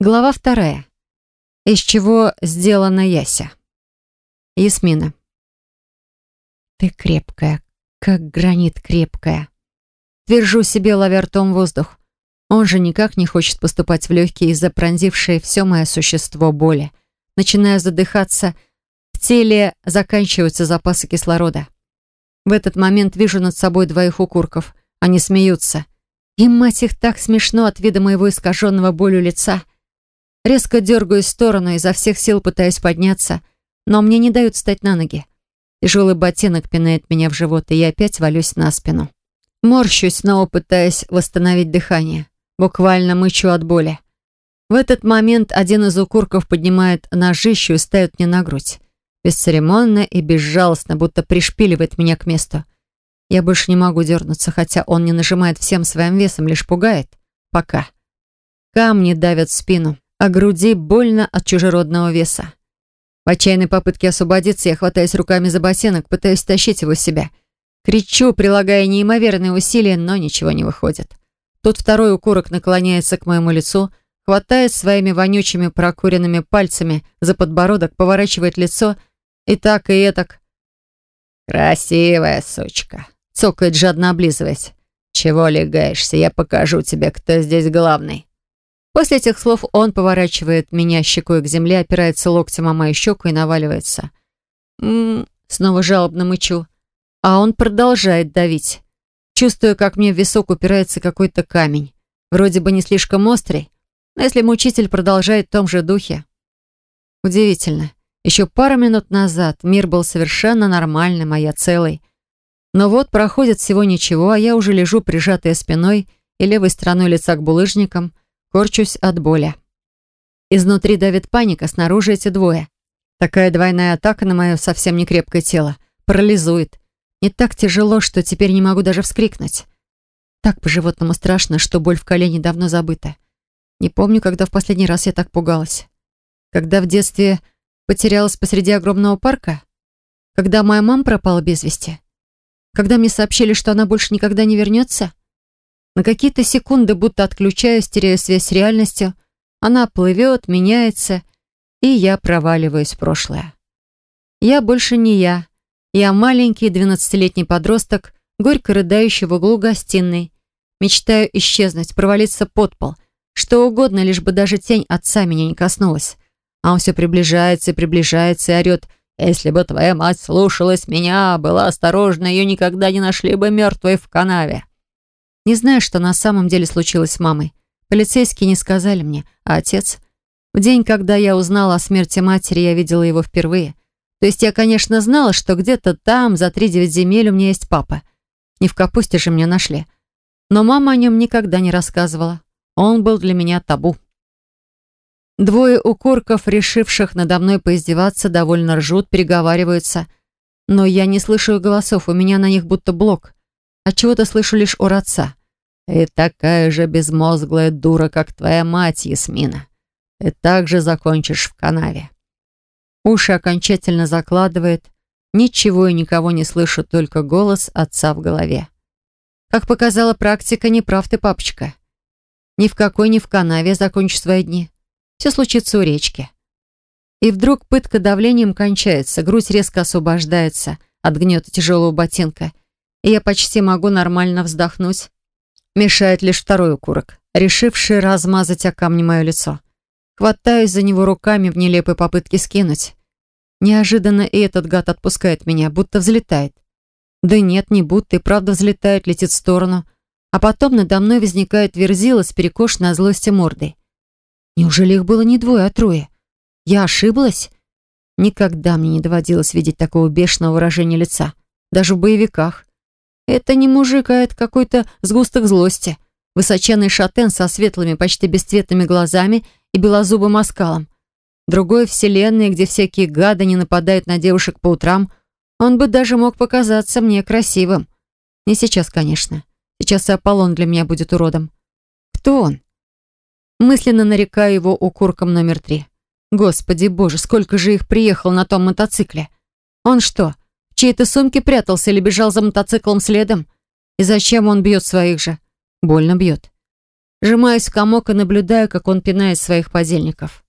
Глава вторая. Из чего сделана Яся? Ясмина. Ты крепкая, как гранит крепкая. Твержу себе, ловя ртом воздух. Он же никак не хочет поступать в легкие из-за пронзившей все мое существо боли. Начинаю задыхаться, в теле заканчиваются запасы кислорода. В этот момент вижу над собой двоих укурков. Они смеются. И, мать их, так смешно от вида моего искаженного болью лица. Резко дергаю в сторону, изо всех сил пытаюсь подняться, но мне не дают встать на ноги. Тяжелый ботинок пинает меня в живот, и я опять валюсь на спину. Морщусь, снова пытаясь восстановить дыхание. Буквально мычу от боли. В этот момент один из укурков поднимает ножищу и ставит мне на грудь. Бесцеремонно и безжалостно, будто пришпиливает меня к месту. Я больше не могу дернуться, хотя он не нажимает всем своим весом, лишь пугает. Пока. Камни давят спину а груди больно от чужеродного веса. В отчаянной попытке освободиться я хватаюсь руками за ботинок, пытаюсь тащить его с себя. Кричу, прилагая неимоверные усилия, но ничего не выходит. Тут второй укурок наклоняется к моему лицу, хватает своими вонючими прокуренными пальцами за подбородок, поворачивает лицо и так, и этак. «Красивая сучка!» — цокает, жадно облизываясь. «Чего легаешься? Я покажу тебе, кто здесь главный». После этих слов он поворачивает меня щекой к земле, опирается локтем о мою щеку и наваливается. «М-м-м», снова жалобно мычу. А он продолжает давить. Чувствую, как мне в висок упирается какой-то камень. Вроде бы не слишком острый, но если мучитель продолжает в том же духе. Удивительно. Еще пару минут назад мир был совершенно нормальным, а я целый. Но вот проходит всего ничего, а я уже лежу прижатая спиной и левой стороной лица к булыжникам, Корчусь от боли. Изнутри давит паника, снаружи эти двое. Такая двойная атака на мое совсем не крепкое тело. Парализует. Не так тяжело, что теперь не могу даже вскрикнуть. Так по-животному страшно, что боль в колене давно забыта. Не помню, когда в последний раз я так пугалась. Когда в детстве потерялась посреди огромного парка? Когда моя мама пропала без вести? Когда мне сообщили, что она больше никогда не вернется? На какие-то секунды, будто отключаюсь, теряю связь с реальностью. Она плывет, меняется, и я проваливаюсь в прошлое. Я больше не я. Я маленький двенадцатилетний подросток, горько рыдающий в углу гостиной. Мечтаю исчезнуть, провалиться под пол. Что угодно, лишь бы даже тень отца меня не коснулась. А он все приближается и приближается и орет «Если бы твоя мать слушалась меня, была осторожна, ее никогда не нашли бы мертвой в канаве». Не знаю, что на самом деле случилось с мамой. Полицейские не сказали мне, а отец... В день, когда я узнала о смерти матери, я видела его впервые. То есть я, конечно, знала, что где-то там, за три-девять земель, у меня есть папа. Не в капусте же меня нашли. Но мама о нем никогда не рассказывала. Он был для меня табу. Двое укорков, решивших надо мной поиздеваться, довольно ржут, переговариваются. Но я не слышу голосов, у меня на них будто блок. Отчего-то слышу лишь ор отца. «Ты такая же безмозглая дура, как твоя мать, Ясмина. Ты также закончишь в канаве». Уши окончательно закладывает. Ничего и никого не слышу, только голос отца в голове. Как показала практика, не прав ты, папочка. Ни в какой, ни в канаве закончишь свои дни. Все случится у речки. И вдруг пытка давлением кончается, грудь резко освобождается от гнета тяжелого ботинка, и я почти могу нормально вздохнуть. Мешает лишь второй укурок, решивший размазать о камни мое лицо. Хватаюсь за него руками в нелепой попытке скинуть. Неожиданно и этот гад отпускает меня, будто взлетает. Да нет, не будто, и правда взлетает, летит в сторону. А потом надо мной возникает верзила с перекошенной злости мордой. Неужели их было не двое, а трое? Я ошиблась? Никогда мне не доводилось видеть такого бешеного выражения лица. Даже в боевиках. Это не мужик, а это какой-то сгусток злости. Высоченный шатен со светлыми, почти бесцветными глазами и белозубым оскалом. Другой вселенной, где всякие гады не нападают на девушек по утрам, он бы даже мог показаться мне красивым. Не сейчас, конечно. Сейчас и Аполлон для меня будет уродом. Кто он? Мысленно нарекаю его укурком номер три. Господи боже, сколько же их приехало на том мотоцикле. Он что, чьей-то сумке прятался или бежал за мотоциклом следом? И зачем он бьет своих же? Больно бьет. Сжимаюсь в комок и наблюдаю, как он пинает своих подельников.